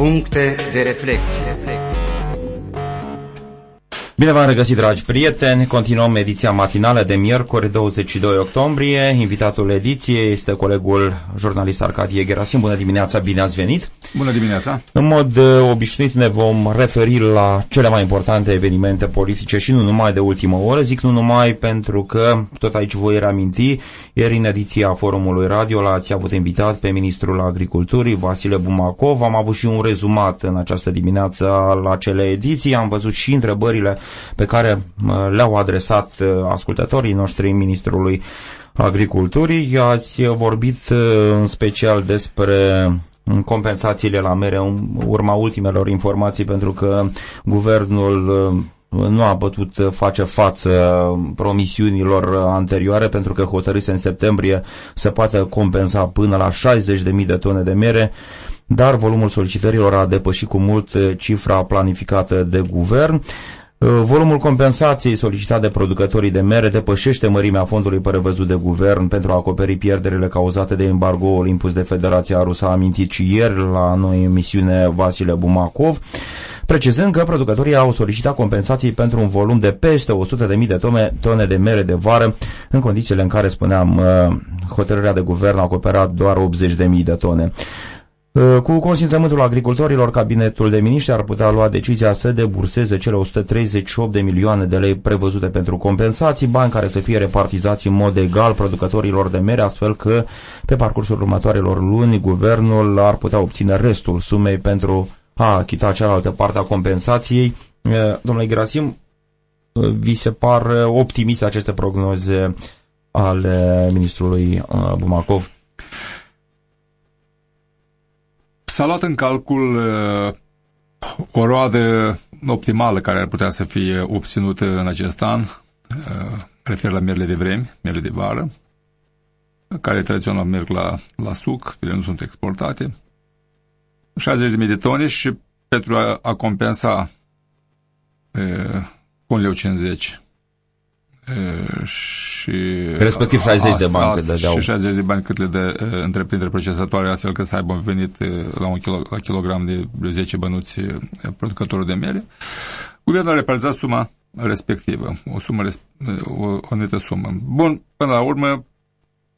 Puncte de reflecție. Bine v-am regăsit, dragi prieteni! Continuăm ediția matinală de miercuri, 22 octombrie. Invitatul ediției este colegul jurnalist Arcadie Gerasim. Bună dimineața, bine ați venit! Bună dimineața! În mod uh, obișnuit ne vom referi la cele mai importante evenimente politice și nu numai de ultimă oră. Zic nu numai pentru că, tot aici voi reaminti, ieri în ediția Forumului Radio l-ați avut invitat pe Ministrul Agriculturii, Vasile Bumacov. Am avut și un rezumat în această dimineață la cele ediții. Am văzut și întrebările pe care le-au adresat uh, ascultătorii noștri Ministrului Agriculturii. Ați vorbit uh, în special despre compensațiile la mere în urma ultimelor informații pentru că guvernul uh, nu a putut face față promisiunilor anterioare pentru că hotărâse în septembrie să poată compensa până la 60.000 de tone de mere, dar volumul solicitărilor a depășit cu mult cifra planificată de guvern. Uh, volumul compensației solicitat de producătorii de mere depășește mărimea fondului prevăzut de guvern pentru a acoperi pierderile cauzate de embargoul impus de Federația Rusă. A amintit și ieri la noi emisiune Vasile Bumacov, precizând că producătorii au solicitat compensații pentru un volum de peste 100.000 de tone, tone de mere de vară, în condițiile în care, spuneam, uh, hotărârea de guvern a acoperat doar 80.000 de tone. Uh, cu consimțământul agricultorilor, cabinetul de miniștri ar putea lua decizia să deburseze cele 138 de milioane de lei prevăzute pentru compensații, bani care să fie repartizați în mod egal producătorilor de mere, astfel că pe parcursul următoarelor luni guvernul ar putea obține restul sumei pentru a achita cealaltă parte a compensației. Uh, domnule Gerasim, uh, vi se par optimiste aceste prognoze ale ministrului Bumacov? S-a luat în calcul uh, o roadă optimală care ar putea să fie obținută în acest an, uh, refer la merele de vreme, merele de vară, care tradițional merg la, la suc, ele nu sunt exportate, 60.000 de tone și pentru a, a compensa uh, 1,50 leu și respectiv 60 de bani cât le dădeau. Și 60 de bani cât le dă uh, întreprindere procesatoare, astfel că să aibă un venit uh, la un kilo, la kilogram de 10 bănuți uh, producătorul de mere. Guvernul a repartizat suma respectivă, o sumă, o, o anumită sumă. Bun, până la urmă,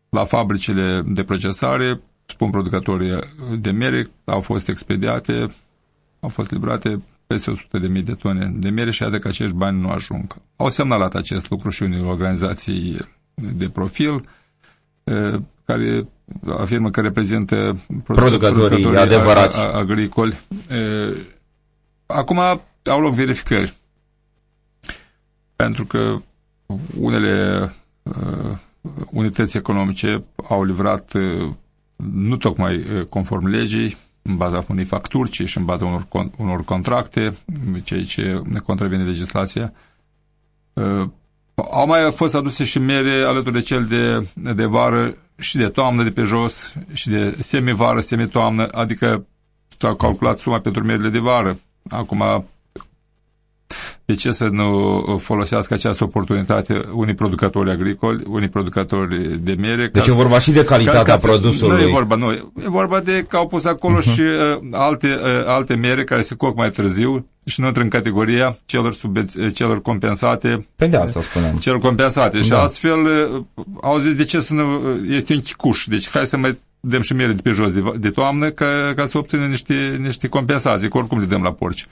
la fabricile de procesare, spun producătorii de mere, au fost expediate, au fost livrate peste 100 de mii de tone de mere și iată că acești bani nu ajung. Au semnalat acest lucru și unele organizații de profil care afirmă că reprezintă producătorii, producătorii adevărați agricoli. Acum au loc verificări pentru că unele unități economice au livrat nu tocmai conform legii, în baza unei facturi, ci și în baza unor, unor contracte, ceea ce ne contravine legislația. Uh, au mai fost aduse și mere alături de cel de, de vară și de toamnă de pe jos și de semi-vară, semi-toamnă, adică s-a calculat suma pentru merele de vară. Acum de ce să nu folosească această oportunitate unii producători agricoli, unii producători de mere? Deci e vorba și de calitatea ca, ca produsului. Nu e vorba, nu. E vorba de că au pus acolo uh-huh. și uh, alte, uh, alte mere care se coc mai târziu și nu intră în categoria celor, sub, celor compensate. Pe de asta spuneam. Celor compensate. Da. Și astfel uh, au zis de ce să nu... Este un chicuș. Deci hai să mai dăm și mere de pe jos de, de toamnă ca, ca să obținem niște, niște compensații, că oricum le dăm la porci.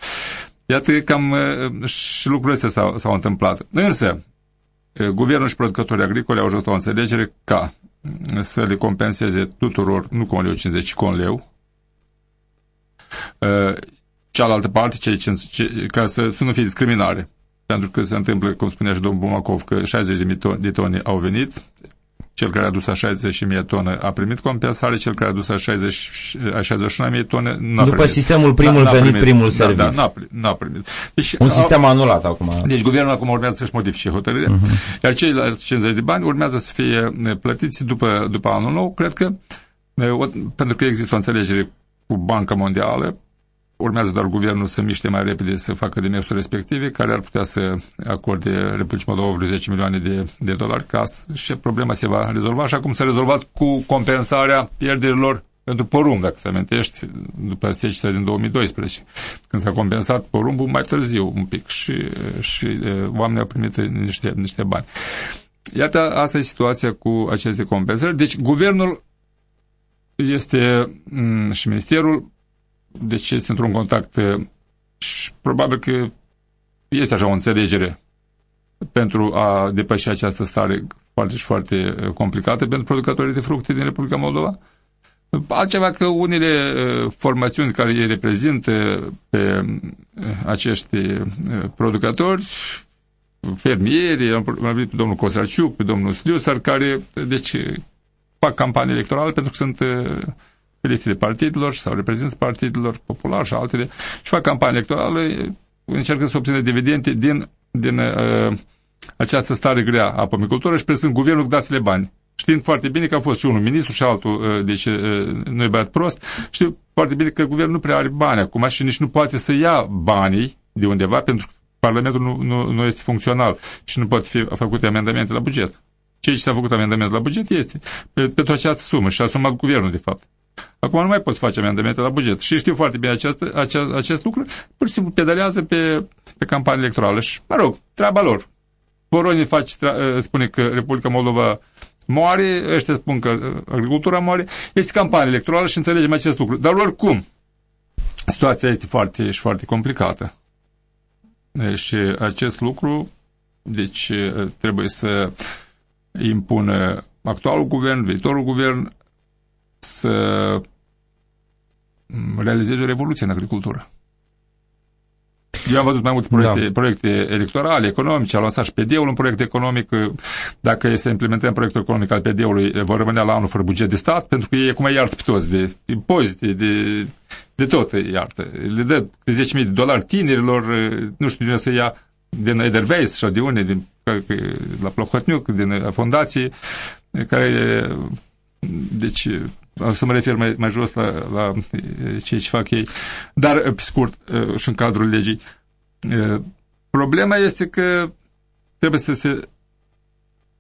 Iată cam și lucrurile astea s-au, întâmplat. Însă, guvernul și producătorii agricoli au ajuns la o înțelegere ca să le compenseze tuturor, nu cu un leu 50, ci cu un leu. Cealaltă parte, cei ce, ca să, să nu fie discriminare. Pentru că se întâmplă, cum spunea și domnul Bumacov, că 60.000 de tone au venit, cel care a dus a 60.000 tone a primit compensare, cel care a dus a, 60, a 61.000 tone nu a După primit. sistemul primul venit, primit. primul servit. Da, da, n-a primit. Deci, Un sistem anulat acum. Deci guvernul acum urmează să-și modifice hotărârea, uh-huh. iar ceilalți 50 de bani urmează să fie plătiți după, după anul nou. Cred că, pentru că există o înțelegere cu Banca Mondială, urmează doar guvernul să miște mai repede să facă demersuri respective, care ar putea să acorde Republicii Moldova vreo 10 milioane de, de dolari, ca și problema se va rezolva, așa cum s-a rezolvat cu compensarea pierderilor pentru porumb, dacă se amintești, după seceta din 2012, când s-a compensat porumbul mai târziu un pic și, și oamenii au primit niște, niște bani. Iată, asta e situația cu aceste compensări. Deci, guvernul este și ministerul, deci este într-un contact și probabil că este așa o înțelegere pentru a depăși această stare foarte și foarte complicată pentru producătorii de fructe din Republica Moldova. Altceva că unele formațiuni care îi reprezintă pe acești producători, fermieri, am vorbit pe domnul Cosarciuc, pe domnul Sliusar, care deci, fac campanii electorale pentru că sunt pe listele partidelor sau reprezintă partidelor populare și altele și fac campanii electorale încercă să obțină dividende din, din uh, această stare grea a pomicultură și presând guvernul dați-le bani. Știind foarte bine că a fost și unul ministru și altul, uh, deci uh, nu e băiat prost, știu foarte bine că guvernul nu prea are bani acum și nici nu poate să ia banii de undeva pentru că Parlamentul nu, nu, nu este funcțional și nu pot fi făcute amendamente la buget. Ceea ce s-a făcut amendament la buget este pentru această sumă și a asumat guvernul, de fapt. Acum nu mai poți face amendamente la buget. Și știu foarte bine acest, acest, acest lucru. Pur și simplu pedalează pe, pe campanie electorală. Și, mă rog, treaba lor. Voronii face, ă, spune că Republica Moldova moare, ăștia spun că agricultura moare. Este campanie electorală și înțelegem acest lucru. Dar oricum, situația este foarte și foarte complicată. Și acest lucru, deci, trebuie să impună actualul guvern, viitorul guvern, să realizeze o revoluție în agricultură. Eu am văzut mai multe proiecte, da. proiecte electorale, economice, a lansat și PD-ul un proiect economic. Dacă e să implementăm proiectul economic al PD-ului, vor rămâne la anul fără buget de stat, pentru că ei acum iartă pe toți de impozite, de, de tot iartă. Le dă de 10.000 de dolari tinerilor, nu știu de unde să ia, din Edelweiss sau de unde, din, la Plohotniuc, din fondații, care deci o să mă refer mai, mai jos la, la ceea ce fac ei, dar pe scurt și în cadrul legii. Problema este că trebuie să se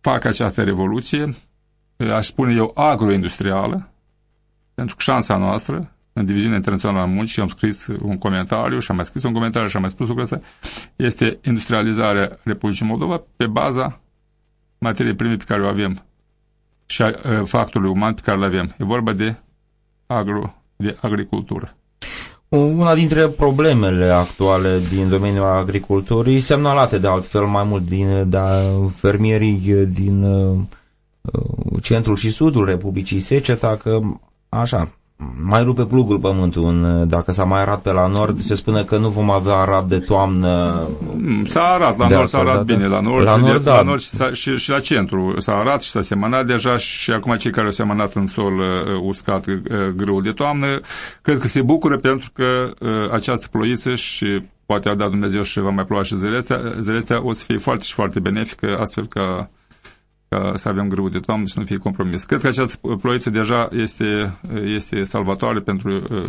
facă această revoluție, aș spune eu, agroindustrială, pentru că șansa noastră, în diviziunea internațională a muncii, am scris un comentariu și am mai scris un comentariu și am mai spus lucrul ăsta, este industrializarea Republicii Moldova pe baza materiei prime pe care o avem și a factorului uman pe care îl avem. E vorba de agro, de agricultură. Una dintre problemele actuale din domeniul agriculturii, semnalate de altfel mai mult din, de fermierii din uh, centrul și sudul Republicii Seceta, că așa, mai rupe plugul pământul în, dacă s-a mai arat pe la nord, se spune că nu vom avea arat de toamnă. Mm, s-a arat, la nord s-a arat bine, la nord, la nord, de, da. la nord și, și, și, la centru s-a arat și s-a semănat deja și acum cei care au semănat în sol uh, uscat uh, grâu de toamnă, cred că se bucură pentru că uh, această ploiță și poate a dat Dumnezeu și va mai ploua și zilele astea, zilele astea o să fie foarte și foarte benefică, astfel că ca să avem grâu de toamnă și să nu fie compromis. Cred că această ploiță deja este, este salvatoare pentru uh,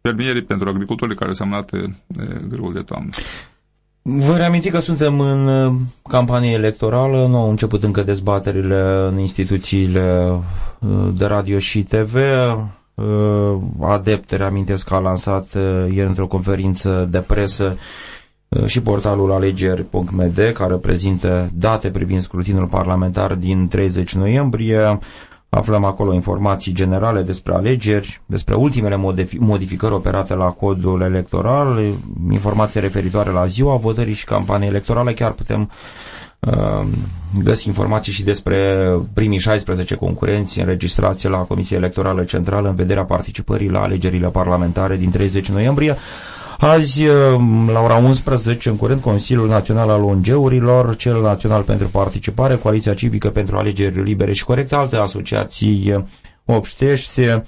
fermierii, pentru agricultorii care au semnat uh, grâul de toamnă. Vă reaminti că suntem în uh, campanie electorală, nu au început încă dezbaterile în instituțiile de radio și TV. Adept, reamintesc că a lansat ieri într-o conferință de presă Uh, și portalul alegeri.md care prezintă date privind scrutinul parlamentar din 30 noiembrie. Aflăm acolo informații generale despre alegeri, despre ultimele modificări operate la codul electoral, informații referitoare la ziua votării și campanii electorale. Chiar putem uh, găsi informații și despre primii 16 concurenți înregistrați la Comisia Electorală Centrală în vederea participării la alegerile parlamentare din 30 noiembrie. Azi, um, la ora 11, în curând, Consiliul Național al ONG-urilor, cel Național pentru Participare, Coaliția Civică pentru Alegeri Libere și Corecte, alte asociații uh, obștești, Uh,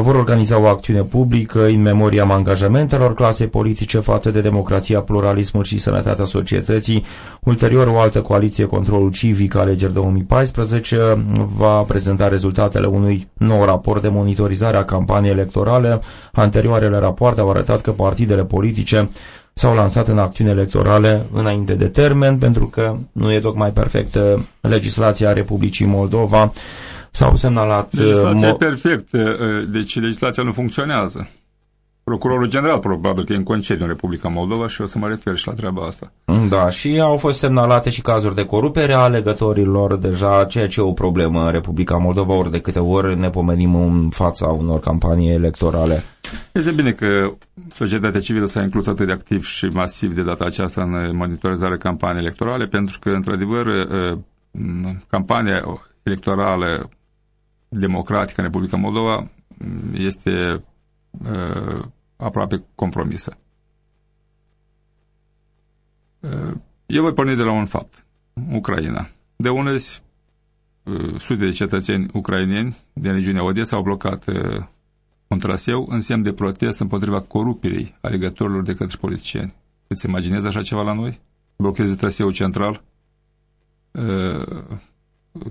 vor organiza o acțiune publică în memoria angajamentelor clasei politice față de democrația, pluralismul și sănătatea societății. Ulterior, o altă coaliție, Controlul Civic, alegeri 2014, va prezenta rezultatele unui nou raport de monitorizare a campaniei electorale. Anterioarele rapoarte au arătat că partidele politice s-au lansat în acțiuni electorale înainte de termen, pentru că nu e tocmai perfectă legislația Republicii Moldova S-au semnalat... Legislația uh, e perfectă, uh, deci legislația nu funcționează. Procurorul general probabil că e în concediu în Republica Moldova și o să mă refer și la treaba asta. Da, și au fost semnalate și cazuri de corupere a alegătorilor deja, ceea ce e o problemă în Republica Moldova, ori de câte ori ne pomenim în fața unor campanii electorale. Este bine că societatea civilă s-a inclus atât de activ și masiv de data aceasta în monitorizarea campaniei electorale, pentru că, într-adevăr, campania electorală democratică în Republica Moldova este aproape compromisă. Eu voi porni de la un fapt. Ucraina. De unezi, sute de cetățeni ucraineni din regiunea Odessa au blocat un traseu în semn de protest împotriva corupirii alegătorilor de către politicieni. Îți imaginezi așa ceva la noi? Blocheze traseul central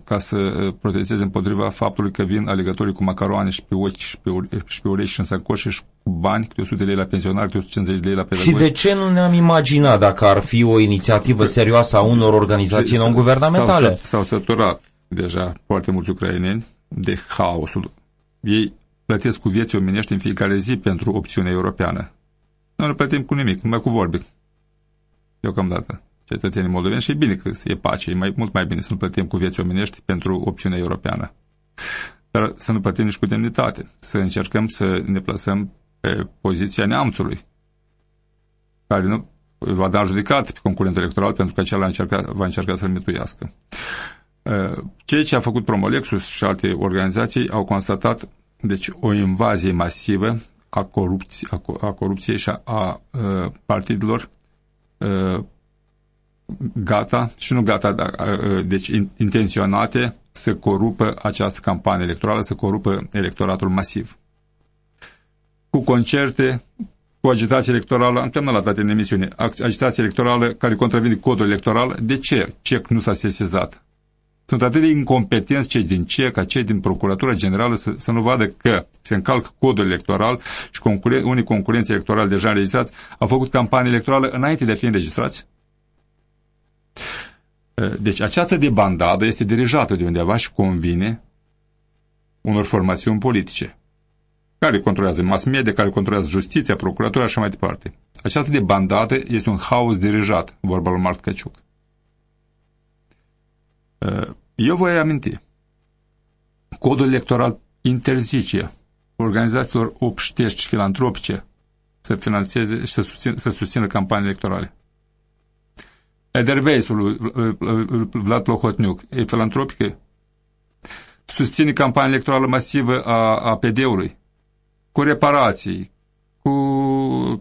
ca să uh, protesteze împotriva faptului că vin alegătorii cu macaroane și pe ochi și pe, și pe urechi și în sacoșe și cu bani, câte 100 de lei la pensionari, câte 150 de lei la pedagogi. Și de ce nu ne-am imaginat dacă ar fi o inițiativă serioasă a unor organizații non-guvernamentale? S-au săturat deja foarte mulți ucraineni de haosul. Ei plătesc cu vieți omenești în fiecare zi pentru opțiunea europeană. Noi nu plătim cu nimic, numai cu vorbi. Deocamdată cetățenii moldoveni și e bine că e pace, e mai, mult mai bine să nu plătim cu vieți omenești pentru opțiunea europeană. Dar să nu plătim nici cu demnitate, să încercăm să ne plasăm pe poziția neamțului, care nu va da judecat pe concurentul electoral pentru că acela încerca, va încerca să-l mituiască. Cei ce a făcut Promolexus și alte organizații au constatat deci, o invazie masivă a, corupți, a, a corupției și a, a, a partidelor gata și nu gata, da, deci intenționate să corupă această campanie electorală, să corupă electoratul masiv. Cu concerte, cu agitație electorală, am terminat la toate în emisiune, agitație electorală care contravine codul electoral, de ce CEC nu s-a sesizat? Sunt atât de incompetenți cei din CEC, ca cei din Procuratura Generală să, să nu vadă că se încalcă codul electoral și concuren, unii concurenți electorali deja înregistrați au făcut campanie electorală înainte de a fi înregistrați? Deci această debandadă este dirijată de undeva și convine unor formațiuni politice care controlează mass media, care controlează justiția, procuratura și mai departe. Această debandadă este un haos dirijat, vorba lui Mart Căciuc. Eu voi aminti. Codul electoral interzice organizațiilor obștești și filantropice să finanțeze și să susțină, să susțină campanii electorale. Edelweisul lui Vlad Plohotniuc e filantropică? Susține campania electorală masivă a, a PD-ului, cu reparații, cu,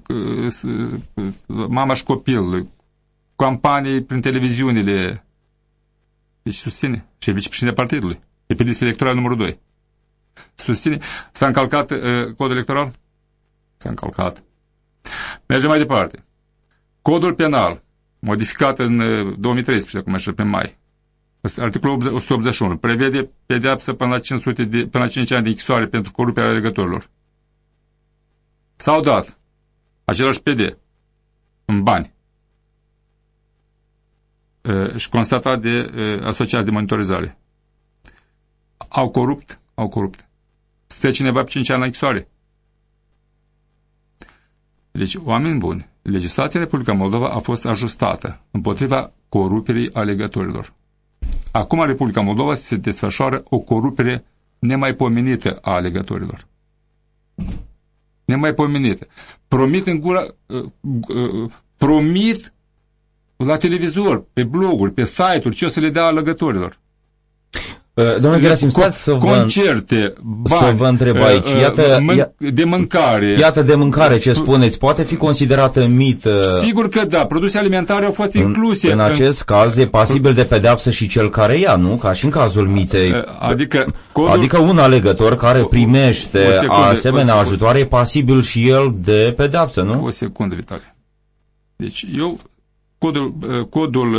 cu mama și copilului, campanii prin televiziunile. Deci susține. Și e vicepreședinte partidului. E pe electoral numărul 2. Susține. S-a încalcat uh, codul electoral? S-a încalcat. Mergem mai departe. Codul penal modificat în 2013, acum așa, pe mai. Articolul 181 prevede pedeapsă până la, 500 de, până la 5 ani de închisoare pentru coruperea legătorilor. S-au dat același PD în bani și constatat de asociați de monitorizare. Au corupt, au corupt. Stă cineva pe 5 ani la închisoare. Deci, oameni buni, legislația Republica Moldova a fost ajustată împotriva coruperii alegătorilor. Acum Republica Moldova se desfășoară o corupere nemaipomenită a alegătorilor. Nemaipomenită. Promit în gura, uh, uh, promit la televizor, pe bloguri, pe site-uri, ce o să le dea alegătorilor. Uh, domnule Gerasim, stați să vă, concerte, bani, să vă întreb aici. Uh, iată, de mâncare. Iată de mâncare ce spuneți. Poate fi considerată mită? Sigur că da. Produse alimentare au fost incluse. În, în acest caz e pasibil de pedeapsă și cel care ia, nu? Ca și în cazul mitei. Uh, adică, codul... adică un alegător care primește o secundă, asemenea ajutoare e pasibil și el de pedeapsă, nu? O secundă, Vitalie. Deci eu, codul, codul,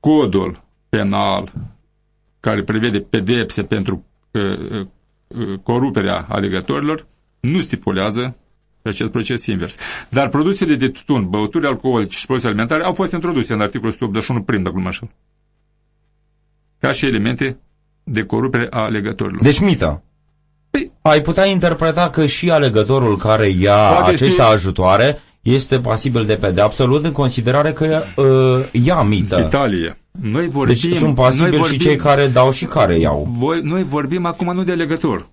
codul penal care prevede pedepse pentru uh, uh, uh, coruperea alegătorilor, nu stipulează acest proces invers. Dar produsele de tutun, băuturi alcoolice și produse alimentare au fost introduse în articolul 181 prim, dacă nu mă Ca și elemente de corupere a alegătorilor. Deci mită. Păi- Ai putea interpreta că și alegătorul care ia Poate aceste știi- ajutoare este pasibil de pedeapsă, luând în considerare că uh, ia mită. Italie. Noi vorbim, Deci sunt noi pasibili și vorbim, cei care dau și care iau. voi, noi vorbim acum nu de alegător.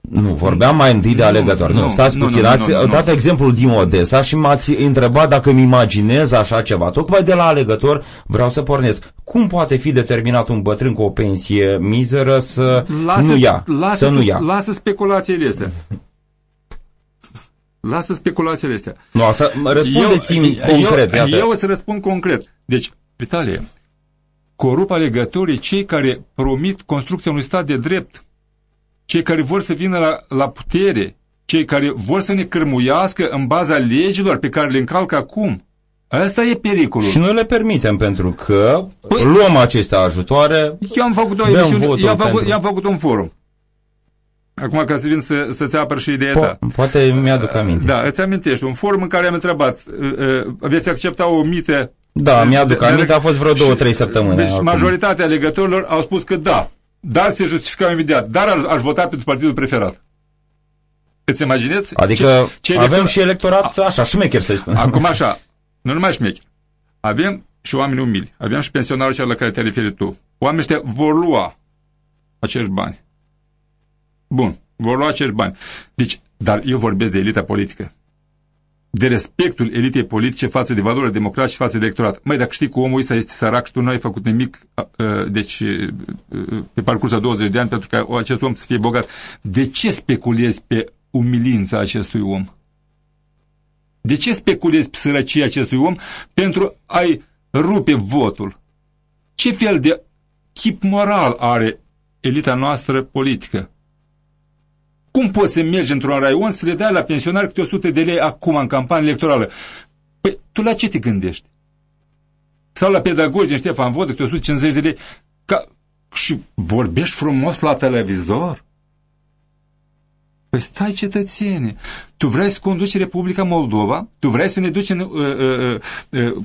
Nu, vorbeam mai întâi de Nu, alegători. Nu, nu, stați nu, puțin, nu, ați nu, nu. dat exemplul din Odessa și m-ați întrebat dacă îmi imaginez așa ceva. Tocmai de la alegător vreau să pornesc. Cum poate fi determinat un bătrân cu o pensie mizeră să nu ia? lasă, să nu ia. lasă speculațiile astea. Lasă speculațiile astea. Nu, să răspundeți-mi concret. Eu, iată. eu o să răspund concret. Deci, Vitalie, corup alegătorii cei care promit construcția unui stat de drept, cei care vor să vină la, la putere, cei care vor să ne cârmuiască în baza legilor pe care le încalcă acum. Asta e pericolul. Și noi le permitem pentru că Păi- luăm aceste ajutoare. Eu am făcut o Dăm emisiune, votul eu am făcut, pentru. eu am făcut un forum. Acum ca să vin să, să-ți apăr și ideea ta. Po- poate mi-aduc aminte. Da, îți amintești, un forum în care am întrebat, uh, uh, veți accepta o mită? Da, mi-aduc De- de- aminte, a fost vreo două, și- trei săptămâni. Deci acum. majoritatea alegătorilor au spus că da, dar se justificau imediat, dar aș, aș vota pentru partidul preferat. Îți imagineți? Adică ce, ce avem elector- și electorat așa, șmecher să-i spun. Acum așa, nu numai șmecher. Avem și oameni umili, avem și pensionarul cel la care te-ai referit tu. Oamenii ăștia vor lua acești bani. Bun, vor lua acești bani. Deci, dar eu vorbesc de elita politică. De respectul elitei politice față de valorile democratice și față de electorat. Măi, dacă știi că omul ăsta este sărac și tu nu ai făcut nimic, a, a, deci a, pe parcursul a 20 de ani pentru ca acest om să fie bogat, de ce speculezi pe umilința acestui om? De ce speculezi pe sărăcia acestui om pentru a-i rupe votul? Ce fel de chip moral are elita noastră politică? Cum poți să mergi într-un raion să le dai la pensionari câte 100 de lei acum în campanie electorală? Păi tu la ce te gândești? Sau la pedagogi din Ștefan Vodă câte 150 de lei? Ca... Și vorbești frumos la televizor? Păi stai cetățene, tu vrei să conduci Republica Moldova, tu vrei să ne duci în, uh, uh, uh,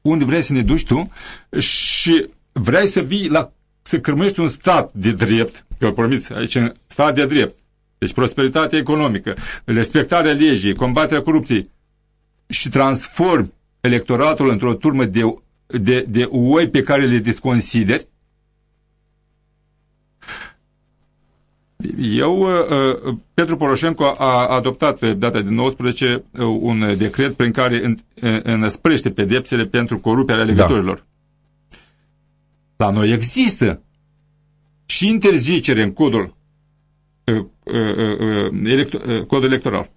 unde vrei să ne duci tu și vrei să vii la, să cârmești un stat de drept, că îl promiți aici, un stat de drept, deci prosperitate economică, respectarea legii, combaterea corupției și transformi electoratul într-o turmă de, de, de oi pe care le desconsideri, Eu, uh, Petru Poroșenko a adoptat pe data de 19 un decret prin care înăsprește pedepsele pentru coruperea alegătorilor. Da. La noi există și interzicere în codul, codul electoral.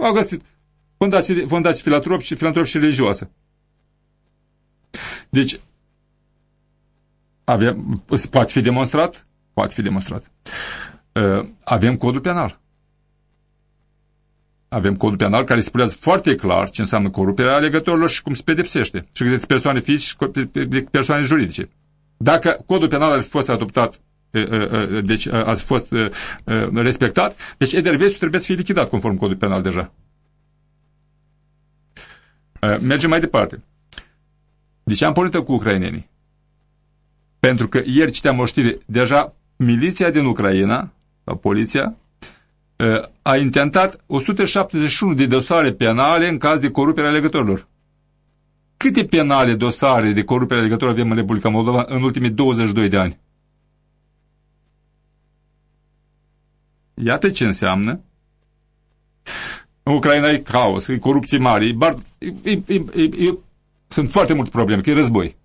Au găsit fundații, fundații filantropi și filantropi și religioasă. Deci, avem, poate fi demonstrat poate fi demonstrat. Avem codul penal. Avem codul penal care spunează foarte clar ce înseamnă coruperea alegătorilor și cum se pedepsește. Și de persoane fizice și de persoane juridice. Dacă codul penal ar fi fost adoptat, deci a fost respectat, deci Edervesiu trebuie să fie lichidat conform codului penal deja. Mergem mai departe. De ce am pornit cu ucrainenii? Pentru că ieri citeam o știre, deja miliția din Ucraina, sau poliția, a intentat 171 de dosare penale în caz de corupere a legătorilor. Câte penale dosare de corupere a legătorilor avem în Republica Moldova în ultimii 22 de ani? Iată ce înseamnă. În Ucraina e caos, e corupție mare, e bar, e, e, e, e, sunt foarte multe probleme, că e război.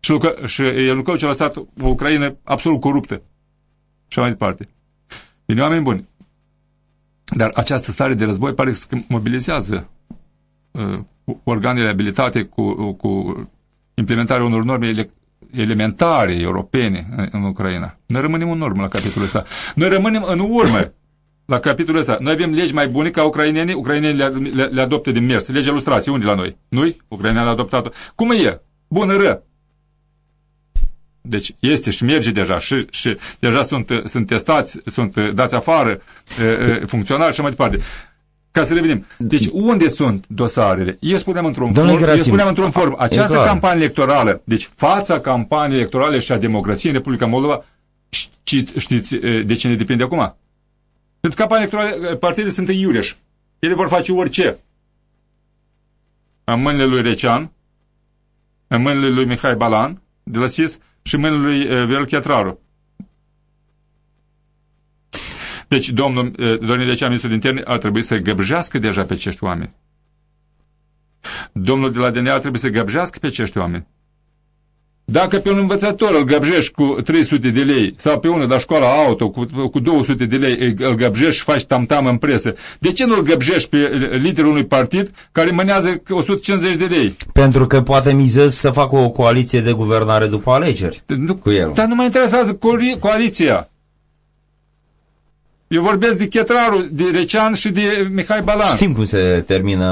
Și, Luca, și Ianucovici a lăsat o Ucraina absolut coruptă. Și mai departe. Bine, oameni buni. Dar această stare de război pare că mobilizează uh, organele abilitate cu, cu implementarea unor norme ele, elementare europene în, în Ucraina. Noi rămânem în urmă la capitolul ăsta. Noi rămânem în urmă la capitolul ăsta. Noi avem legi mai bune ca ucrainenii, ucrainenii le, le, le adoptă din mers. Legea lustrației, unde la noi? Nu-i? Ucrainenii le-a adoptat-o. Cum e? Bună, ră. Deci este și merge deja și, și deja sunt, sunt testați, sunt dați afară funcționari și mai departe. Ca să revenim. Deci unde sunt dosarele? Eu spuneam într-un Domnule form, eu Gerasim, spuneam într-un form, această clar. campanie electorală, deci fața campaniei electorale și a democrației în Republica Moldova, știți, știți eh, de cine depinde acum? Pentru că campania electorală, eh, partidele sunt în iureș. Ele vor face orice. În mâinile lui Recean, în mâinile lui Mihai Balan, de la SIS, și în mâinile lui eh, Viorel Chiatraru. Deci, domnul eh, Dorin Recean, ministrul de interne, ar trebui să găbjească deja pe acești oameni. Domnul de la DNA ar trebui să găbjească pe acești oameni. Dacă pe un învățător îl găbjești cu 300 de lei sau pe unul de la școala auto cu, cu 200 de lei îl- îl găbjești și faci tam-tam în presă, de ce nu îl găbjești pe liderul unui partid care mânează 150 de lei? Pentru că poate mizez să facă o coaliție de guvernare după alegeri. Nu, Cu el. Dar nu mă interesează coali- coaliția. Eu vorbesc de Chetraru, de Recean și de Mihai Balan. Știm cum se termină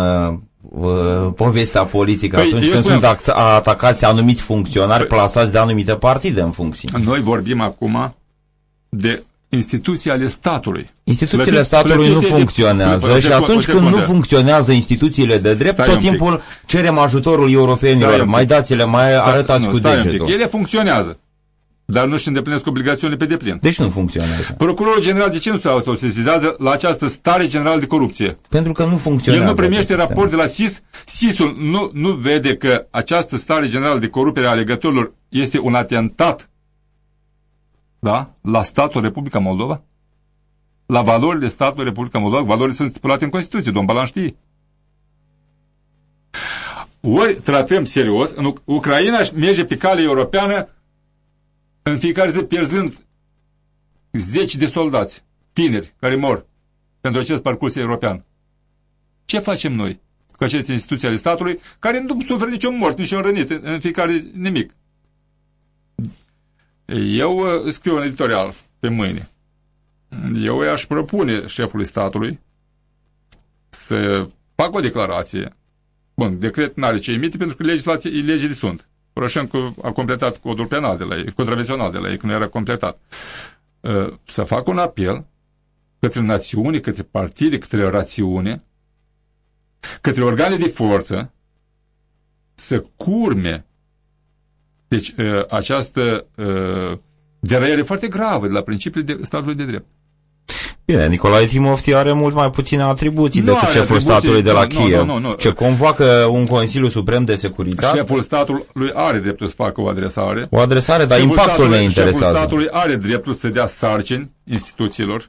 uh, povestea politică Păi, atunci eu când spuneam- sunt ac- atacați anumiți funcționari Păi- plasați de anumite partide în funcție. Noi vorbim acum de instituții ale statului. Instituțiile Plătit- statului nu plătite de- funcționează Păi, și o atunci secundă. când nu funcționează instituțiile de drept, Stai tot un pic. timpul cerem ajutorul Stai europenilor. un pic. Mai dați-le, mai Stai- arătați nu, cu stai un pic. degetul. Ele funcționează, dar nu își îndeplinesc obligațiunile pe deplin. Deci nu funcționează. Procurorul general de ce nu se autosesizează la această stare generală de corupție? Pentru că nu El funcționează. nu primește acest sistem. raport de la SIS. SIS-ul nu, nu vede că această stare generală de corupere a alegătorilor este un atentat da? la statul Republica Moldova? La valorile statului Republica Moldova? Valorile sunt stipulate în Constituție, domn Balan știe. Ori tratăm serios, în Uc- Ucraina își merge pe cale europeană în fiecare zi pierzând zeci de soldați, tineri, care mor pentru acest parcurs european. Ce facem noi cu aceste instituții ale statului care nu suferă niciun mort, niciun rănit, în- în fiecare zi, nimic? Eu uh, scriu un editorial pe mâine. Eu i-aș propune șefului statului să facă o declarație. Bun, decret n-are ce emite pentru că legislație, legile sunt. Poroșencu a completat codul penal de la ei, contravențional de la ei, când nu era completat. Uh, Să facă un apel către națiune, către partide, către rațiune, către organe de forță, să curme deci uh, această uh, deraiere foarte gravă de la principiile de statului de drept. Bine, Nicolae Timofti are mult mai puține atribuții Nu decât are șeful atribuții, statului de la nu, nu, Kiev, nu, nu. ce convoacă un Consiliu Suprem de Securitate. Șeful statului are dreptul să facă o adresare. O adresare, dar Șeful impactul ne statului- Șeful interesează. statului are dreptul să dea sarcini instituțiilor uh,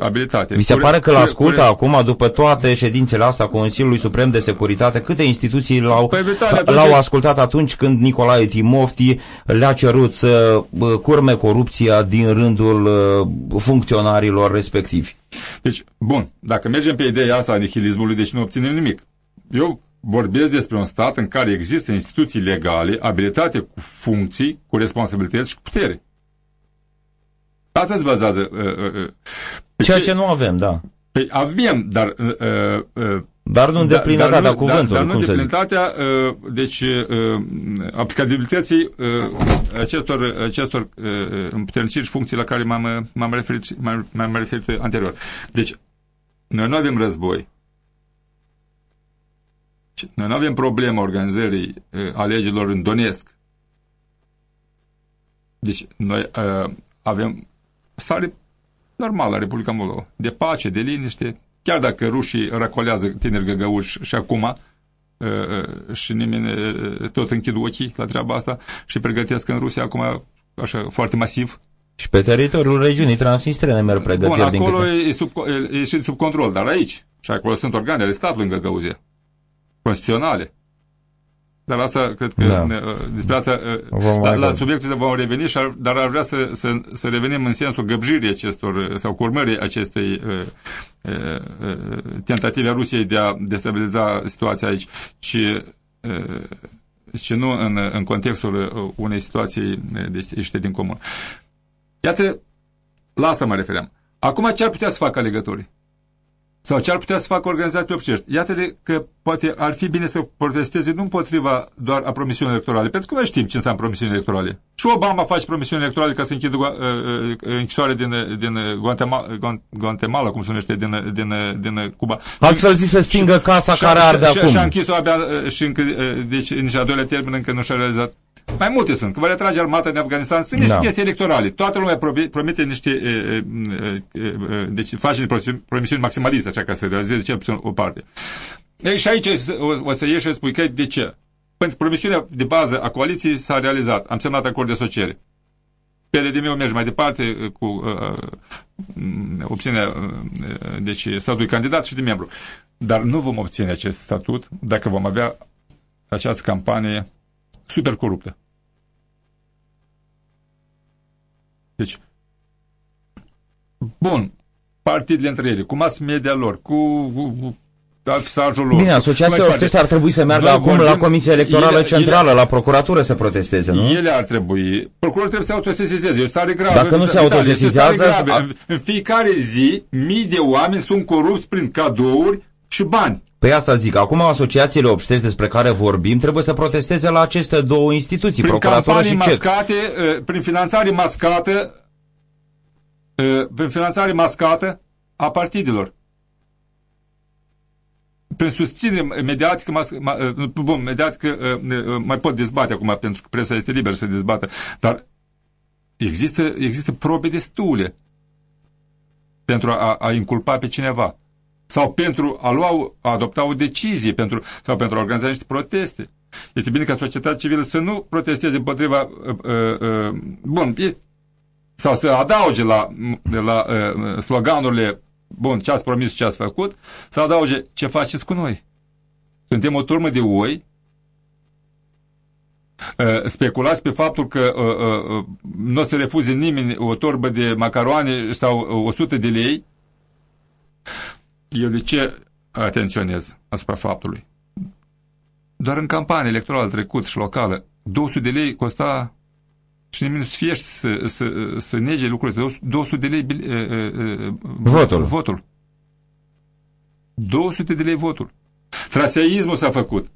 abilitate. Vi se Cure- pare că cure- l-ascultă cure- acum, după toate ședințele astea Consiliului Suprem de Securitate, câte instituții l-au, Păi, Vitale, atunci- l-au ascultat atunci când Nicolae Timofti le-a cerut să bă, curme corupția din rândul uh, funcționarilor respectivi? Deci, bun, dacă mergem pe ideea asta a nihilismului, deci nu obținem nimic. Eu vorbesc despre un stat în care există instituții legale, abilitate cu funcții, cu responsabilități și cu putere. Asta se bazează. Uh, uh, uh, pe Ceea ce nu avem, da. Păi avem, dar... Uh, uh, Dar nu în deplinătatea dar nu- cuvântului, dar, dar nu cum să zic. deplinătatea, uh, deci, uh, aplicabilității uh, acestor, acestor uh, împuterniciri și funcții la care m-am, m-am, referit, și- m-am, m-am referit anterior. Deci, noi nu avem război. Noi nu avem problema organizării uh, alegerilor în Donetsk. Deci, noi uh, avem stare normală la Republica Moldova. De pace, de liniște, chiar dacă rușii răcolează tineri găgăuși și acum, uh, uh, și nimeni uh, tot închid ochii la treaba asta și pregătesc în Rusia acum așa foarte masiv. Și pe teritoriul regiunii Transnistrene merg pregătiri Bun, din acolo câte... e, sub, e, e și sub control, dar aici, și acolo sunt organe ale statului în Găgăuzie, constituționale. Dar asta, cred că, Da. da. despre asta, Vom la, mai la vorbi. subiectul ăsta vom reveni, și ar, dar ar vrea să, să, să revenim în sensul găbjirii acestor, sau curmării acestei uh, uh, uh, tentative a Rusiei de a destabiliza situația aici, ci, uh, ci nu în, în contextul uh, unei situații uh, deci, ieșite din comun. Iată, la asta mă refeream. Acum ce ar putea să facă alegătorii? Sau ce ar putea să facă organizațiile obșești? Iată de că poate ar fi bine să protesteze nu împotriva doar a promisiunii electorale, pentru că noi știm ce înseamnă promisiuni electorale. Și Obama face promisiuni electorale ca să închidă uh, uh, închisoare din, din Guatemala, Guatemala, cum se numește, din, din, din Cuba. Altfel zis să stingă casa și, care arde și, acum. Și a închis-o abia și încă, deci nici a doilea termen încă nu și-a realizat mai multe sunt. Că va retrage armata din Afganistan. Sunt niște da. chestii electorale. Toată lumea promite niște... E, e, e, deci face promisiuni maximaliste, așa ca să realizeze cel puțin o parte. Ei, și aici o, o să ieși și spui că de ce? Pentru promisiunea de bază a coaliției s-a realizat. Am semnat acord de asociere. PLD-ul merge mai departe cu uh, obținerea uh, deci, statului candidat și de membru. Dar nu vom obține acest statut dacă vom avea această campanie super coruptă. Deci, bun, partidele între ele, cu mass media lor, cu, cu, cu lor. Bine, asociațiile acestea ar trebui să meargă acum vorbim, la Comisia Electorală ele, Centrală, ele, la procuratură să protesteze, nu? Ele ar trebui. Procurorul trebuie să autosesizeze. E o stare gravă. Dacă nu se autosesizează... În, în fiecare zi, mii de oameni sunt corupți prin cadouri și bani. Păi asta zic, acum asociațiile obștești despre care vorbim trebuie să protesteze la aceste două instituții, prin procuratură și mascate, uh, Prin finanțare mascată, uh, prin finanțare mascată a partidelor. Prin susținere mediatică, mas, ma, uh, bun, mediatică mai pot dezbate acum, pentru că presa este liberă să dezbată, dar există, există probe destule pentru a, a inculpa pe cineva sau pentru a lua, a adopta o decizie pentru, sau pentru a organiza niște proteste. Este bine ca societatea civilă să nu protesteze împotriva uh, uh, uh, bun, e, sau să adauge la, la uh, sloganurile bun, ce ați promis și ce ați făcut, să adauge ce faceți cu noi. Suntem o turmă de oi uh, speculați pe faptul că uh, uh, nu o să refuze nimeni o torbă de macaroane sau 100 de lei eu de ce atenționez asupra faptului? Doar în campanie electorală trecut și locală, 200 de lei costa și nimeni nu se fiește să, să, să nege lucrurile 200 de lei uh, uh, votul. votul. 200 de lei votul. Traseismul s-a făcut.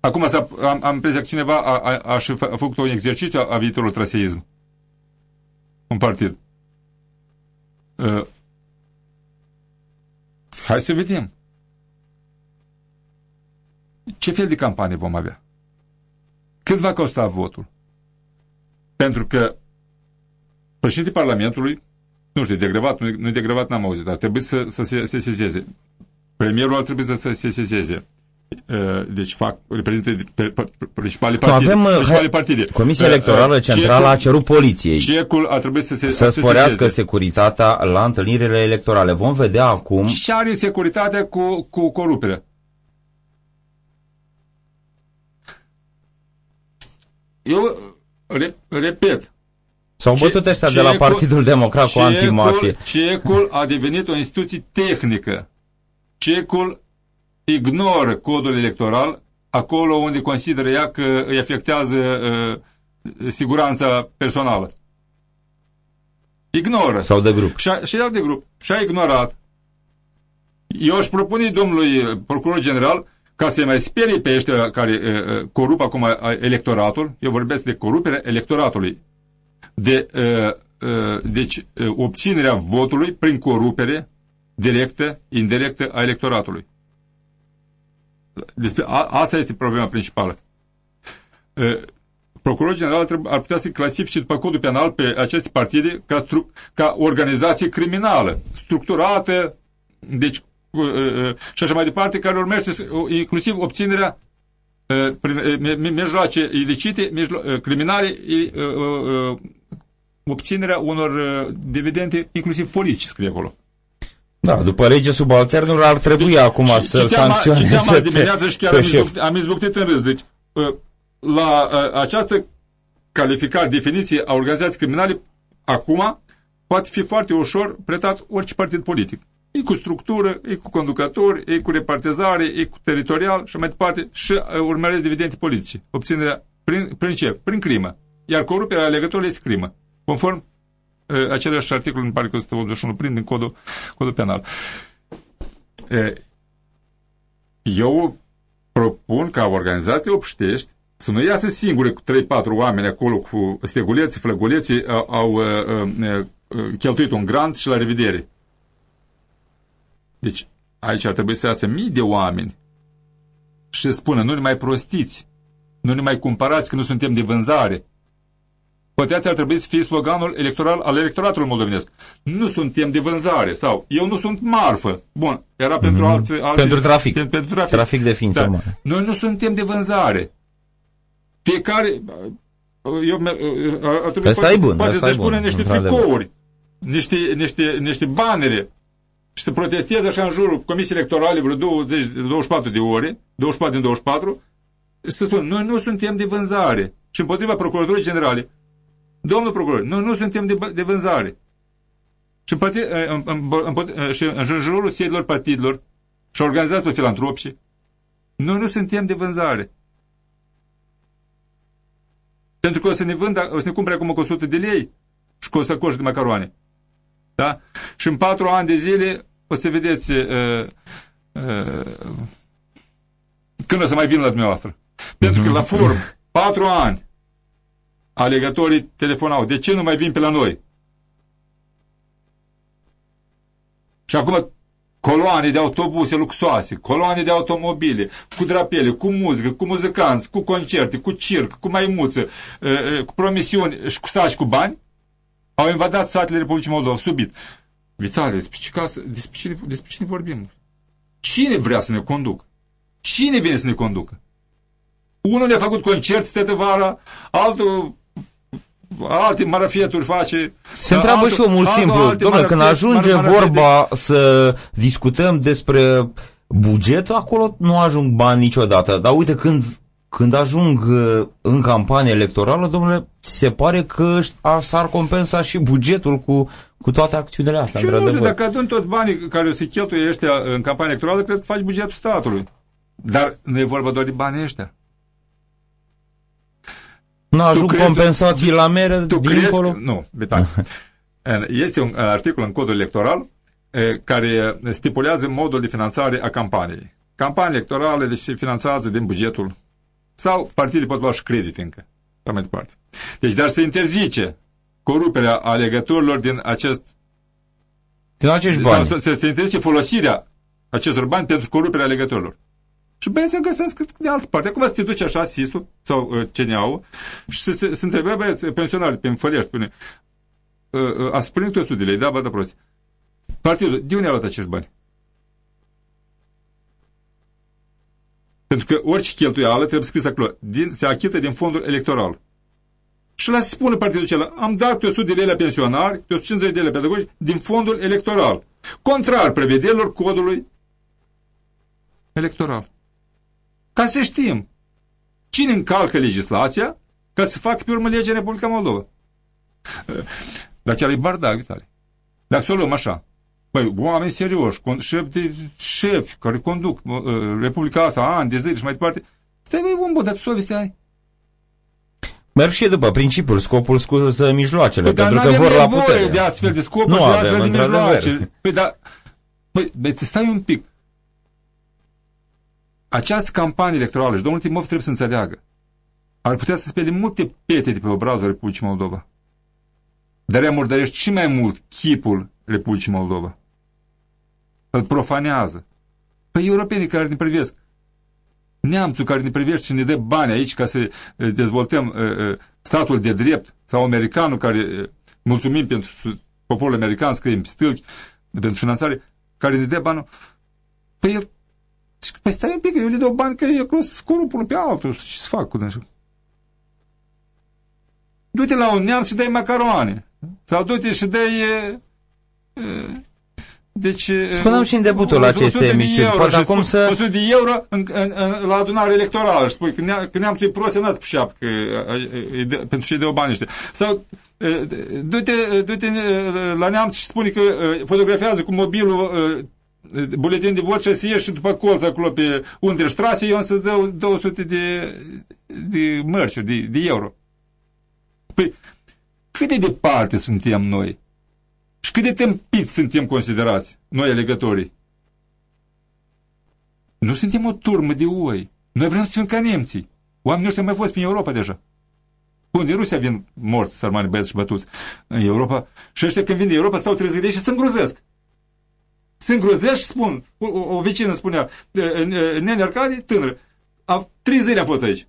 Acum am, am impresia că cineva a, a, a, a făcut un exercițiu a, a viitorului traseism. Un partid. Uh, Hai să vedem. Ce fel de campanie vom avea? Cât va costa votul? Pentru că președintele Parlamentului, nu știu, degrevat, nu, e degrevat, n-am auzit, dar trebuie să, să se sesizeze. Premierul ar trebui să se sesizeze. Uh, deci fac, reprezintă principale partide. Avem, uh, principale partide. Comisia uh, Electorală Centrală cecul, a cerut poliției cecul a trebuit să se să sporească securitatea la întâlnirile electorale. Vom vedea acum... Ce are securitatea cu, cu coruperea? Eu repet, S-au bătut ăștia de la Partidul Democrat cu antimafie. Cecul a devenit o instituție tehnică. Cecul ignoră codul electoral acolo unde consideră ea că îi afectează uh, siguranța personală. Ignoră. Sau de grup. Și, și de grup. Și a ignorat. Eu aș propune domnului procuror general ca să mai sperie pe ăștia care uh, uh corup acum electoratul, eu vorbesc de coruperea electoratului, de, uh, uh, deci uh, obținerea votului prin corupere directă, indirectă a electoratului. Despre, a, asta este problema principală. Procurorul general ar putea să clasifice după codul penal pe aceste partide ca, stru, ca organizație criminală, structurată, deci și așa mai departe, care urmește inclusiv obținerea prin mijloace ilicite, mijlo, criminale, obținerea unor dividende, inclusiv politici, scrie acolo. Da, după lege subalternul ar trebui deci, acum să sancționeze Citeam azi dimineață și chiar am, izbuctit, am izbuctit în râs. Deci, ă, la ă, această calificare, definiție a organizației criminale, acum poate fi foarte ușor pretat orice partid politic. E cu structură, e cu conducători, e cu repartizare, e cu teritorial și mai departe și ă, urmăresc dividende politice. Obținerea prin, prin ce? Prin crimă. Iar coruperea alegătorului este crimă. Conform același articol, în pare că 181, prin din codul, codul penal. Eu propun ca organizații obștești să nu iasă singure cu 3-4 oameni acolo cu steguleții, flăguleții, au, au uh, uh, cheltuit un grant și la revedere. Deci, aici ar trebui să iasă mii de oameni și spună, nu ne mai prostiți, nu ne mai cumpărați că nu suntem de vânzare. Poate ar trebui să fie sloganul electoral al electoratului moldovenesc. Nu suntem de vânzare sau eu nu sunt marfă. Bun, era pentru mm -hmm. alte, alte... Pentru trafic. Pentru, pentru trafic. Trafic de ființe da. umane. Noi nu suntem de vânzare. Fiecare... Eu, ar trebui Asta poate, e bun. Poate să spune niște tricouri, niște, niște, niște banere și să protesteze așa în jurul comisiei electorale vreo 20, 24 de ore, 24 din 24, și să spun, noi nu suntem de vânzare. Și împotriva Procuraturii Generale, domnul procuror, noi nu suntem de, de vânzare. Și în, partid, în, în, în, și în jurul sediilor partidilor și organizațiilor filantropice, noi nu suntem de vânzare. Pentru că o să ne vând, o să ne cumpere acum cu 100 de lei și cu o sacoșă de macaroane. Da? Și în patru ani de zile o să vedeți uh, uh, când o să mai vină la dumneavoastră. Pentru că la mhm. forum, patru ani, alegătorii telefonau. De ce nu mai vin pe la noi? Și acum coloane de autobuse luxoase, coloane de automobile, cu drapele, cu muzică, cu muzicanți, cu concerte, cu circ, cu maimuță, uh, cu promisiuni și cu saci cu bani, au invadat satele Republicii Moldova, subit. Vitale, despre, ce casă, despre, cine, despre cine vorbim? Cine vrea să ne conducă? Cine vine să ne conducă? Unul ne-a făcut concert toată vara, altul alte marafieturi face. Se întreabă altul, și omul simplu, domnule, când ajunge vorba să discutăm despre buget, acolo nu ajung bani niciodată. Dar uite, când când ajung uh, în campanie electorală, domnule, se pare că s-ar compensa și bugetul cu, cu toate acțiunile astea. Și nu știu, dacă adun toți banii care o să cheltuie ăștia în campanie electorală, cred că faci bugetul statului. Dar nu e vorba doar de banii ăștia. Nu ajung crezi, compensații tu, la mere tu dincolo? Crezi, nu, Vital. este un articol în codul electoral care stipulează modul de finanțare a campaniei. Campania electorală deci se finanțează din bugetul sau partidele pot lua și credit încă. Mai departe. Deci, dar se interzice coruperea alegătorilor din acest din acești bani. Sau se, se interzice folosirea acestor bani pentru coruperea alegătorilor. Și băieți se găsesc de altă parte. Acum să te duci așa, SIS-ul sau uh, CNA-ul și să se, se întrebe băieți pensionari pe înfălești, spune, uh, uh, ați primit toți studiile, da, bă, da, prost. Partidul, de unde a luat acești bani? Pentru că orice cheltuială trebuie scris acolo. Din, se achită din fondul electoral. Și la să spună partidul acela, am dat 100 de lei la pensionari, 150 de lei la pedagogi, din fondul electoral. Contrar prevederilor codului electoral. Ca să știm cine încalcă legislația ca să facă pe urmă legea în Republica Moldova. Dar chiar e bardac, Vitali. Dacă să o luăm așa, Păi, oameni serioși, șefi de șefi care conduc uh, Republica asta ani de zile și mai departe, stai, băi, om, bă, dar tu soveste ai. Merg și după principiul, scopul scuză mijloacele, păi, pentru că vor la putere. de astfel de scopuri nu și de astfel de mijloace. Păi, dar, păi, băi, stai un pic. Această campanie electorală, și domnul Timov trebuie să înțeleagă, ar putea să spele multe pete de pe obrazul Republicii Moldova. Dar ea murdărește și mai mult chipul Republicii Moldova îl profanează. Păi europenii care ne privesc, neamțul care ne privește și ne dă bani aici ca să eh, dezvoltăm uh, uh, statul de drept, sau americanul care, uh, mulțumim pentru poporul american, scriem stâlchi, pentru finanțare, care ne dă bani, păi el, păi stai un pic, eu le dau bani că eu să scorup unul pe altul, ce să fac cu dânsul? Du-te la un neam și dai macaroane. Sau du-te și dai... Uh, deci, Spuneam și în debutul acestei emisiuni. Poate acum să... 100 de euro în, în, în, la adunare electorală și spui că, ne că neam tu prost, n-ați cu șapcă că, pentru ce dă bani ăștia. Sau du-te, du-te la neamț și spune că fotografiază cu mobilul buletin de vot și să ieși după colț acolo pe unde strase, eu să dau 200 de, de mărci, de, de euro. Păi, cât de departe suntem noi? Și cât de tâmpiți suntem considerați, noi alegătorii? Nu suntem o turmă de oi. Noi vrem să fim ca nemții. Oamenii ăștia mai fost prin Europa deja. Bun, din Rusia vin morți, sărmani băieți și bătuți în Europa. Și ăștia când vin din Europa stau trei zile și se îngrozesc. Se îngrozesc și spun, o, o, o vecină spunea, Nene Arcadi, tânără, a, trei zile a fost aici.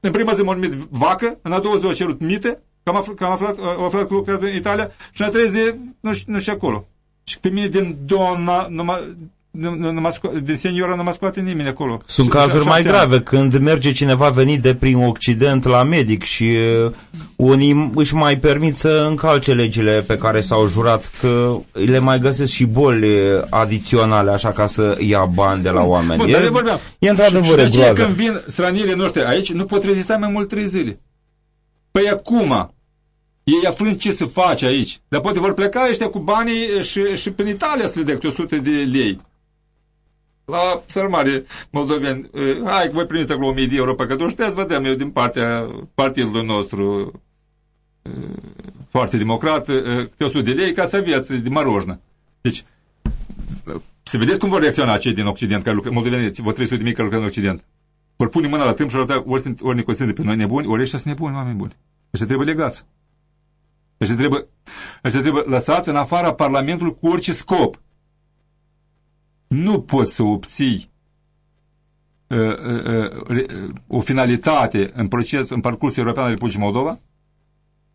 În prima zi m-a numit vacă, în a doua zi a cerut mite, că am aflat, că am aflat, am aflat că lucrează în Italia și în a treia zi nu, știu, nu știu acolo. Și pe mine din doamna, numai, nu, nu, nu din seniora nu mă scoate nimeni acolo. Sunt și, cazuri mai grave, când merge cineva venit de prin Occident la medic și uh, unii își mai permit să încalce legile pe care s-au jurat că le mai găsesc și boli adiționale așa ca să ia bani de la oameni. Bun, e, e într-adevăr și, și când vin strănierii noștri aici, nu pot rezista mai mult trei zile. Păi acum, ei aflând ce se face aici, dar poate vor pleca ăștia cu banii și, și prin Italia să le dea câte 100 de lei la sărmare moldoveni, hai că voi primiți acolo 1000 de euro pe că știați, vă dăm eu din partea partidului nostru foarte democrat, câte 100 de lei ca să aveți de marojnă. Deci, să vedeți cum vor reacționa cei din Occident, care lucrează, moldoveni, vă 300 de mii care lucrează în Occident. Vor pune mâna la timp și ori, ori, ori ne consideră pe noi nebuni, ori ăștia sunt nebuni, oameni buni. Ăștia trebuie legați. Ăștia trebuie, ăștia trebuie lăsați în afara Parlamentului cu orice scop nu poți să obții uh, uh, uh, o finalitate în proces, în parcursul european al Republicii Moldova?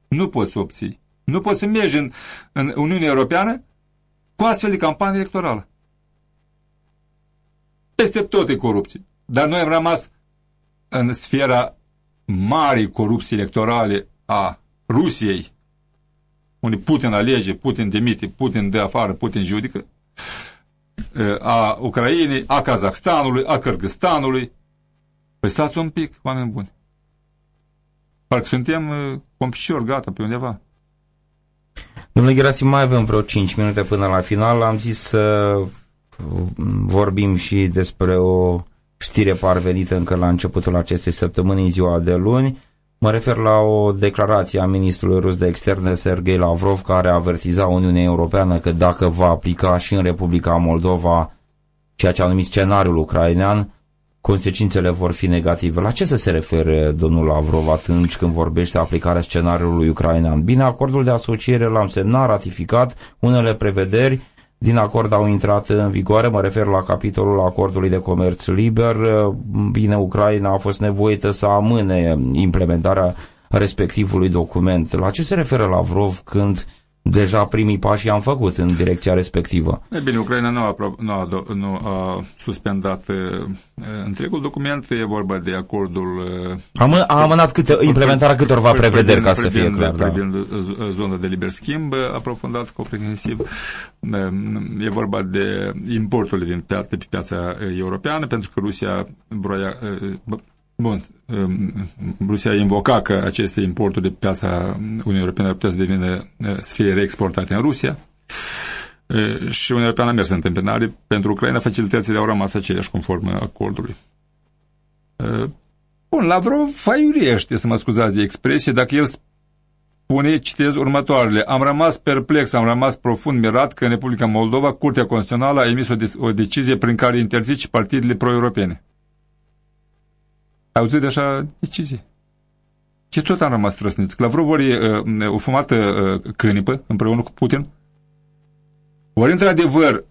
Nu poți să obții. Nu poți să mergi în, în Uniunea Europeană cu astfel de campanie electorală. Peste tot e corupție. Dar noi am rămas în sfera marii corupții electorale a Rusiei, unde Putin alege, Putin demite, Putin de afară, Putin judică, a Ucrainei, a Kazahstanului, a Kyrgyzstanului. Păi stați un pic, oameni buni. Parcă suntem compișori, gata, pe undeva. Domnule Gerasim, mai avem vreo 5 minute până la final. Am zis să vorbim și despre o știre parvenită încă la începutul acestei săptămâni, în ziua de luni. Mă refer la o declarație a ministrului rus de externe Sergei Lavrov care avertiza Uniunea Europeană că dacă va aplica și în Republica Moldova ceea ce a numit scenariul ucrainean, consecințele vor fi negative. La ce să se refere domnul Lavrov atunci când vorbește aplicarea scenariului ucrainean? Bine, acordul de asociere l-am semnat, ratificat, unele prevederi din acord au intrat în vigoare, mă refer la capitolul acordului de comerț liber. Bine, Ucraina a fost nevoită să amâne implementarea respectivului document. La ce se referă Lavrov când deja primii pași am făcut în direcția respectivă. E bine, Ucraina nu a, nu a, nu a suspendat uh, întregul document, e vorba de acordul... Uh, am, a amânat câte, implementarea câtorva prevederi, ca să fie clar. Privind da. zona de liber schimb, aprofundat, comprehensiv. E vorba de importurile din pe, pe piața europeană, pentru că Rusia vroia Bun, um, Rusia invoca că aceste importuri de piața Uniunii Europene ar putea să devină, uh, să fie reexportate în Rusia uh, și Uniunea Europeană a mers în întâmpinare. Pentru Ucraina facilitățile au rămas aceleași conform acordului. Uh, bun, Lavrov faiurește, să mă scuzați de expresie, dacă el spune, citez următoarele, am rămas perplex, am rămas profund mirat că în Republica Moldova Curtea Constituțională a emis o, de o decizie prin care interzice partidele pro-europene. Ai auzit de așa decizie? Ce tot am rămas trăsniți. Lavrov ori uh, o fumată uh, cânipă împreună cu Putin, ori într-adevăr uh,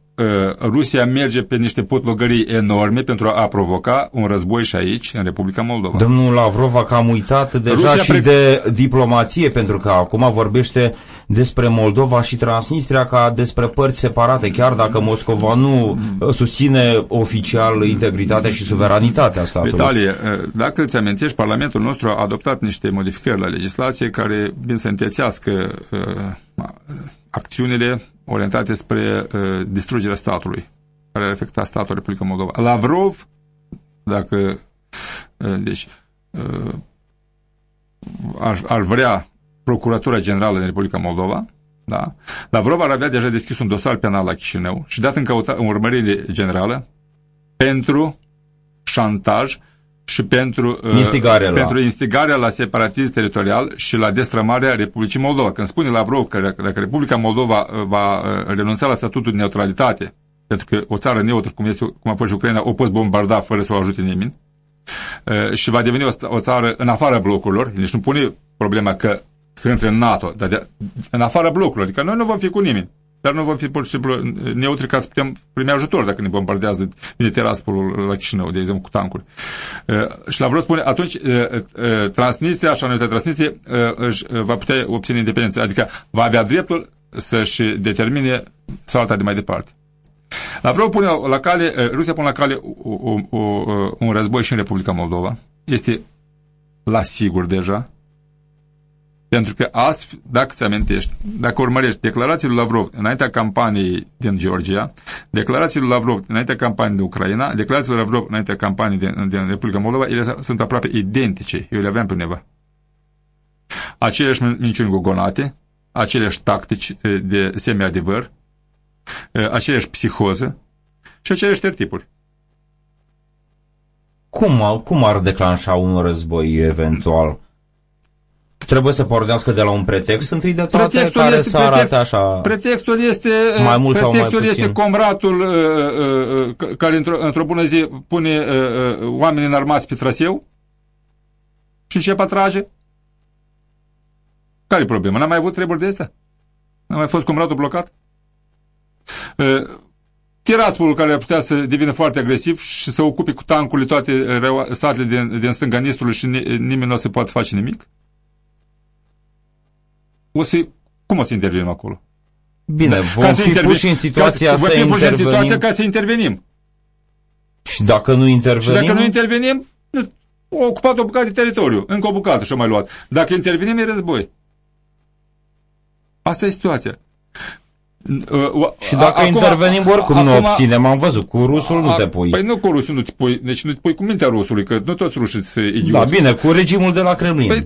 Rusia merge pe niște potlogării enorme pentru a provoca un război și aici, în Republica Moldova. Domnul Lavrov a cam uitat deja Rusia și pre... de diplomație, pentru că acum vorbește despre Moldova și Transnistria ca despre părți separate, chiar dacă Moscova nu susține oficial integritatea și suveranitatea statului. Vitalie, dacă îți amintești, Parlamentul nostru a adoptat niște modificări la legislație care vin să întețească uh, acțiunile orientate spre uh, distrugerea statului, care ar afecta statul Republica Moldova. Lavrov, dacă uh, deci uh, ar, ar vrea Procuratura Generală din Republica Moldova, da? Lavrov ar avea deja deschis un dosar penal la Chișinău și dat în, căuta, în urmărire generală pentru șantaj și pentru uh, instigarea, pentru la. instigarea la separatism teritorial și la destrămarea Republicii Moldova. Când spune Lavrov că dacă Republica Moldova uh, va uh, renunța la statutul de neutralitate pentru că o țară neutră, cum, este, cum a fost Ucraina, o poți bombarda fără să o ajute nimeni, și va deveni o, o țară în afara blocurilor, deci nu pune problema că să intre în NATO, dar de, în afara blocurilor, adică noi nu vom fi cu nimeni, dar nu vom fi pur și simplu neutri ca să putem primi ajutor dacă ne bombardează din Tiraspolul la Chișinău, de exemplu, cu tancuri. Și la vreo spune, atunci Transnistria, așa numită Transnistria, își va putea obține independență, adică va avea dreptul să-și determine soarta de mai departe. La vreau pune la cale, eh, Rusia pune la cale o, o, o, un război și în Republica Moldova. Este la sigur deja. Pentru că azi, dacă ți amintești, dacă urmărești declarațiile lui Lavrov înaintea campaniei din Georgia, declarațiile lui Lavrov înaintea campaniei din Ucraina, declarațiile lui Lavrov înaintea campaniei din, din Republica Moldova, ele sunt aproape identice. Eu le aveam pe undeva. Aceleași minciuni gogonate, aceleași tactici eh, de semi-adevăr, aceeași psihoză și aceleași ștertipuri. Cum, cum ar declanșa un război eventual? Trebuie să pornească de la un pretext întâi de toate pretextul care este, să arate pretext, așa Pretextul este, mai mult pretextul sau mai este comratul uh, uh, care într-o, într bună zi pune uh, uh, oameni înarmați pe traseu și începe a trage. Care e problema? N-am mai avut treburi de astea? N-a mai fost comratul blocat? Tiraspolul care ar putea să devină foarte agresiv și să ocupe cu tancurile toate satele din, din stânga Nistului și nimeni nu o să poate face nimic? O să, cum o să intervenim acolo? Bine, vom ca fi puși în situația ca, să, să intervenim. în situația ca să intervenim. Și dacă nu intervenim? Și dacă nu intervenim, o ocupat o bucată de teritoriu, încă o bucată și-o mai luat. Dacă intervenim, e război. Asta e situația. Uh, și dacă acum, intervenim, oricum acum, nu obținem. Am văzut, cu rusul nu te pui. Păi nu cu rusul nu te pui, deci nu te pui cu mintea rusului, că nu toți rușii se idioți. Da, bine, cu regimul de la Kremlin. Păi,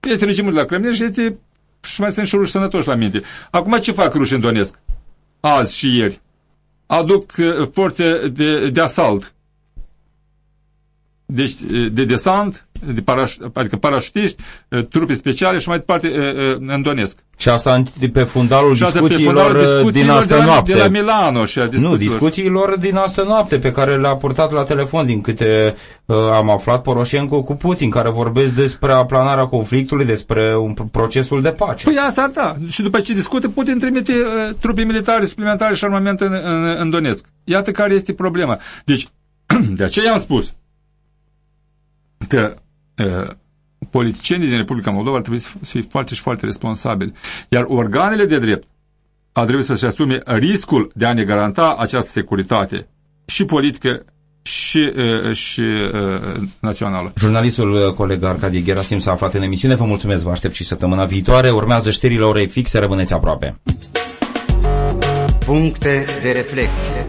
este regimul de la Kremlin și este și mai sunt și ruși sănătoși la minte. Acum ce fac rușii în Donetsk? Azi și ieri. Aduc uh, forțe de, de asalt. Deci de desant, de paraș, adică parașutiști, trupe speciale și mai departe în Donetsk. Și asta pe fundalul și discuțiilor, pe fundalul discuțiilor din astă de la, noapte. De la Milano și a Nu, discuțiilor din astă noapte pe care le-a purtat la telefon, din câte uh, am aflat Poroșenco cu Putin, care vorbesc despre aplanarea conflictului, despre un procesul de pace. Păi asta, da. Și după ce discută, Putin trimite uh, trupe militare suplimentare și armament în, în, în Donetsk. Iată care este problema. Deci, de aceea am spus că uh, politicienii din Republica Moldova ar trebui să fie foarte și foarte responsabili. Iar organele de drept ar trebui să-și asume riscul de a ne garanta această securitate și politică și, uh, și uh, națională. Jurnalistul coleg Arcadie Gerasim s-a aflat în emisiune. Vă mulțumesc, vă aștept și săptămâna viitoare. Urmează știrile orei fixe, rămâneți aproape. Puncte de reflecție.